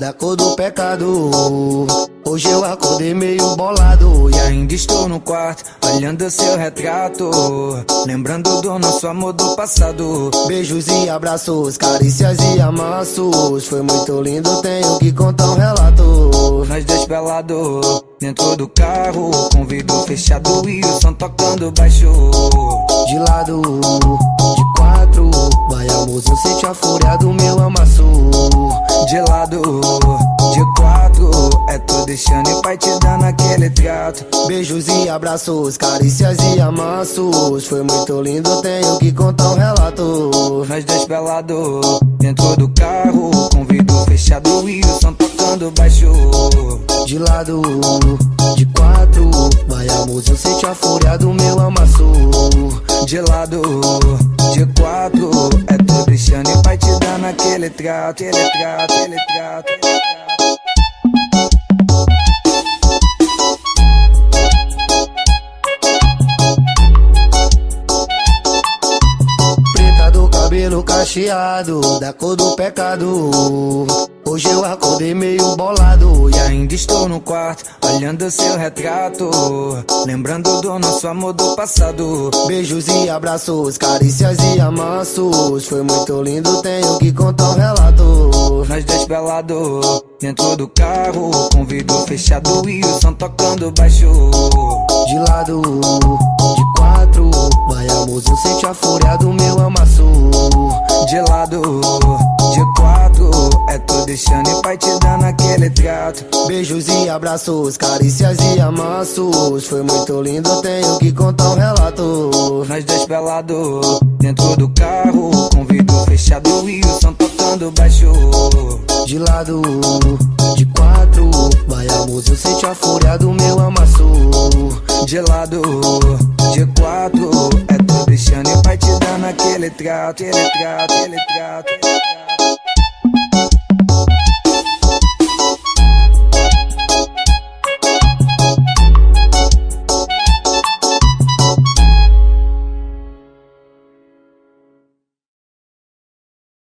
da cor do pecado. Hoje eu acordei meio bolado e ainda estou no quarto, olhando seu retrato. Lembrando do nosso amor do passado. Beijos e abraços, carícias e amassos. Foi muito lindo, tenho que contar um relato. Nós dois pelados, dentro do carro, com vidro fechado e o som tocando baixo. De lado, de quatro, vai amorzinho, sente a fúria do meu. De lado, de quatro, é tu deixando e pai te dando aquele trato. Beijos e abraços, carícias e amassos. Foi muito lindo, tenho que contar um relato. Nós dois pelados, dentro do carro, com vidro fechado e o som tocando baixo. De lado, de quatro, vai amorzinho, sente a fúria do meu amasso. De lado, de quatro, é dando aquele trato, aquele trato, aquele trato. Aquele trato. Preta do cabelo cacheado, da cor do pecado. Hoje eu acordei meio bolado e ainda estou no quarto, olhando seu retrato. Lembrando do nosso amor do passado. Beijos e abraços, carícias e amassos. Foi muito lindo, tenho que contar um relato. Nós dois pelados, dentro do carro, com vidro fechado e o som tocando baixo. De lado, de quatro, vai amorzinho, sente a fúria do meu amasso. De lado, é tu deixando e pai te dando aquele trato. Beijos e abraços, carícias e amassos. Foi muito lindo, tenho que contar um relato. Nós dois pelados, dentro do carro, com vidro fechado e o som tocando baixo. De lado, de quatro, vai amorzinho, sente a fúria do meu amasso. De lado, de quatro, é tu deixando e pai te dando aquele trato, aquele trato, aquele trato. Aquele trato.